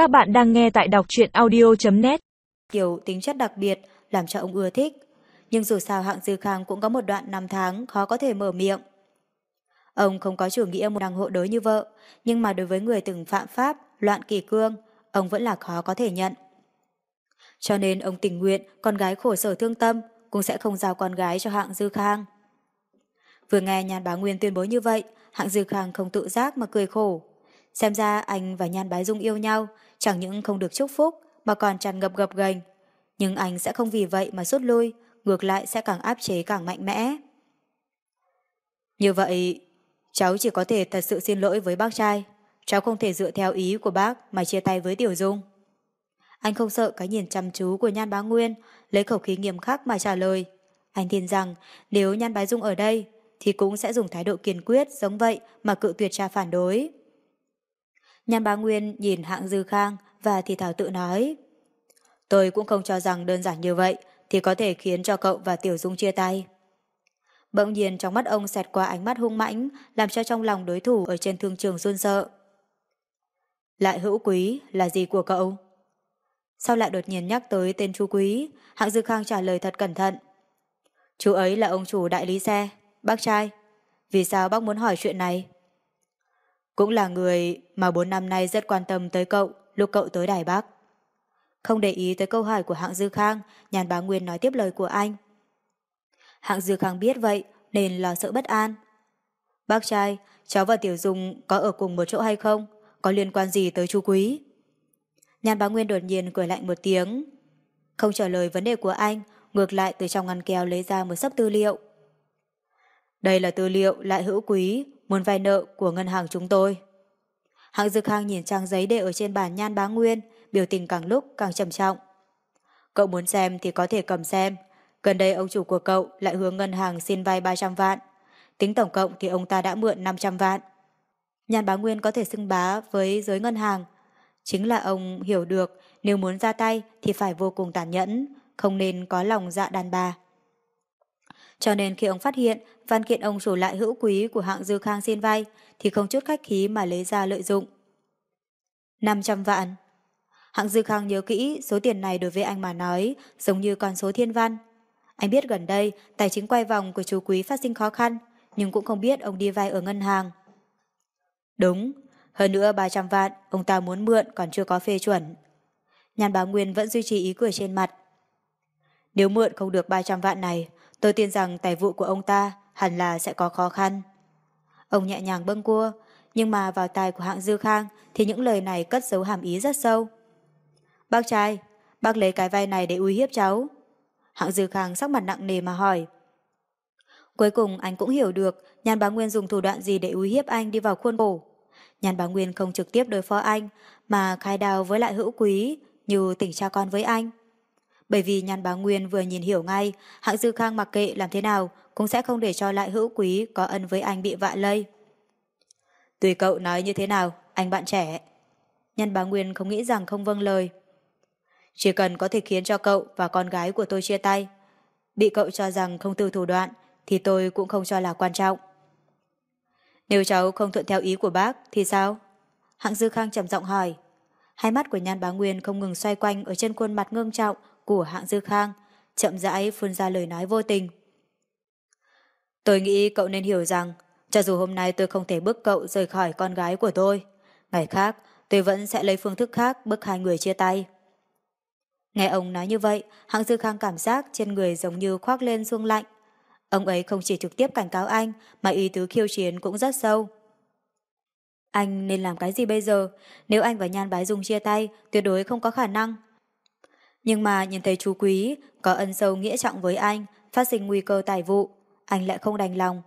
Các bạn đang nghe tại đọc truyện audio.net Kiểu tính chất đặc biệt làm cho ông ưa thích. Nhưng dù sao hạng Dư Khang cũng có một đoạn năm tháng khó có thể mở miệng. Ông không có chủ nghĩa một đằng hộ đối như vợ, nhưng mà đối với người từng phạm pháp, loạn kỷ cương, ông vẫn là khó có thể nhận. Cho nên ông tình nguyện con gái khổ sở thương tâm cũng sẽ không giao con gái cho hạng Dư Khang. Vừa nghe nhàn Bá Nguyên tuyên bố như vậy, hạng Dư Khang không tự giác mà cười khổ. Xem ra anh và Nhan Bái Dung yêu nhau, chẳng những không được chúc phúc mà còn tràn ngập gập gành. Nhưng anh sẽ không vì vậy mà rút lui, ngược lại sẽ càng áp chế càng mạnh mẽ. Như vậy, cháu chỉ có thể thật sự xin lỗi với bác trai. Cháu không thể dựa theo ý của bác mà chia tay với Tiểu Dung. Anh không sợ cái nhìn chăm chú của Nhan Bá Nguyên, lấy khẩu khí nghiêm khắc mà trả lời. Anh tin rằng nếu Nhan Bái Dung ở đây, thì cũng sẽ dùng thái độ kiên quyết giống vậy mà cự tuyệt cha phản đối. Nhan Bá Nguyên nhìn hạng Dư Khang và thì thảo tự nói. Tôi cũng không cho rằng đơn giản như vậy thì có thể khiến cho cậu và Tiểu Dung chia tay. Bỗng nhiên trong mắt ông xẹt qua ánh mắt hung mãnh làm cho trong lòng đối thủ ở trên thương trường run sợ. Lại hữu quý là gì của cậu? Sao lại đột nhiên nhắc tới tên chú quý? Hạng Dư Khang trả lời thật cẩn thận. Chú ấy là ông chủ đại lý xe, bác trai. Vì sao bác muốn hỏi chuyện này? Cũng là người mà bốn năm nay rất quan tâm tới cậu lúc cậu tới Đài Bắc. Không để ý tới câu hỏi của hạng Dư Khang, nhàn bá Nguyên nói tiếp lời của anh. Hạng Dư Khang biết vậy nên lo sợ bất an. Bác trai, cháu và Tiểu Dung có ở cùng một chỗ hay không? Có liên quan gì tới chú Quý? Nhàn bá Nguyên đột nhiên cười lạnh một tiếng. Không trả lời vấn đề của anh, ngược lại từ trong ngăn kéo lấy ra một sấp tư liệu. Đây là tư liệu lại hữu quý, muốn vay nợ của ngân hàng chúng tôi. Hạng Dư Khang nhìn trang giấy để ở trên bàn nhan bá nguyên, biểu tình càng lúc càng trầm trọng. Cậu muốn xem thì có thể cầm xem. Gần đây ông chủ của cậu lại hướng ngân hàng xin vay 300 vạn. Tính tổng cộng thì ông ta đã mượn 500 vạn. Nhan bá nguyên có thể xưng bá với giới ngân hàng. Chính là ông hiểu được nếu muốn ra tay thì phải vô cùng tàn nhẫn, không nên có lòng dạ đàn bà. Cho nên khi ông phát hiện văn kiện ông sổ lại hữu quý của hạng Dư Khang xin vay thì không chút khách khí mà lấy ra lợi dụng. 500 vạn. Hạng Dư Khang nhớ kỹ số tiền này đối với anh mà nói giống như con số thiên văn. Anh biết gần đây tài chính quay vòng của chú quý phát sinh khó khăn nhưng cũng không biết ông đi vay ở ngân hàng. Đúng, hơn nữa 300 vạn ông ta muốn mượn còn chưa có phê chuẩn. Nhàn bá Nguyên vẫn duy trì ý cười trên mặt. Nếu mượn không được 300 vạn này Tôi tin rằng tài vụ của ông ta hẳn là sẽ có khó khăn. Ông nhẹ nhàng bâng cua, nhưng mà vào tài của hạng Dư Khang thì những lời này cất giấu hàm ý rất sâu. Bác trai, bác lấy cái vai này để uy hiếp cháu. Hạng Dư Khang sắc mặt nặng nề mà hỏi. Cuối cùng anh cũng hiểu được Nhan Bá Nguyên dùng thủ đoạn gì để uy hiếp anh đi vào khuôn khổ. Nhan Bá Nguyên không trực tiếp đối phó anh mà khai đào với lại hữu quý như tỉnh cha con với anh. Bởi vì Nhan Bá Nguyên vừa nhìn hiểu ngay, hạng Dư Khang mặc kệ làm thế nào cũng sẽ không để cho lại hữu quý có ân với anh bị vạ lây. Tùy cậu nói như thế nào, anh bạn trẻ. nhàn bá Nguyên không nghĩ rằng không vâng lời. Chỉ cần có thể khiến cho cậu và con gái của tôi chia tay. Bị cậu cho rằng không từ thủ đoạn thì tôi cũng không cho là quan trọng. Nếu cháu không thuận theo ý của bác thì sao? Hạng Dư Khang trầm giọng hỏi. Hai mắt của Nhan Bá Nguyên không ngừng xoay quanh ở trên khuôn mặt ngưng trọng của hạng Dư Khang, chậm rãi phun ra lời nói vô tình. Tôi nghĩ cậu nên hiểu rằng, cho dù hôm nay tôi không thể bức cậu rời khỏi con gái của tôi, ngày khác tôi vẫn sẽ lấy phương thức khác bức hai người chia tay. Nghe ông nói như vậy, hạng Dư Khang cảm giác trên người giống như khoác lên xuông lạnh. Ông ấy không chỉ trực tiếp cảnh cáo anh, mà ý tứ khiêu chiến cũng rất sâu. Anh nên làm cái gì bây giờ? Nếu anh và Nhan Bái Dung chia tay, tuyệt đối không có khả năng. Nhưng mà nhìn thấy chú quý có ân sâu nghĩa trọng với anh, phát sinh nguy cơ tài vụ, anh lại không đành lòng.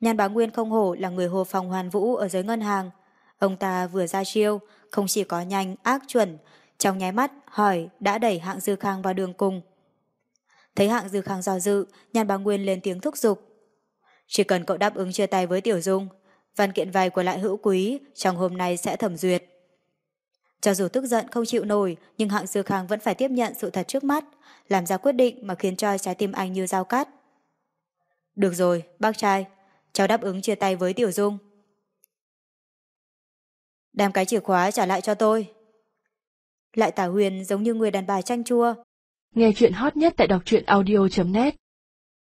Nhan bá Nguyên không hổ là người hồ phòng hoàn vũ ở giới ngân hàng. Ông ta vừa ra chiêu, không chỉ có nhanh, ác chuẩn, trong nháy mắt hỏi đã đẩy hạng dư khang vào đường cùng. Thấy hạng dư khang do dự, nhan bá Nguyên lên tiếng thúc giục. Chỉ cần cậu đáp ứng chia tay với Tiểu Dung, văn kiện vay của lại hữu quý trong hôm nay sẽ thẩm duyệt. Cho dù tức giận không chịu nổi, nhưng hạng dư khang vẫn phải tiếp nhận sự thật trước mắt, làm ra quyết định mà khiến cho trái tim anh như dao cắt. Được rồi, bác trai, cháu đáp ứng chia tay với Tiểu Dung. Đem cái chìa khóa trả lại cho tôi. Lại tả huyền giống như người đàn bà chanh chua. Nghe chuyện hot nhất tại đọc truyện audio.net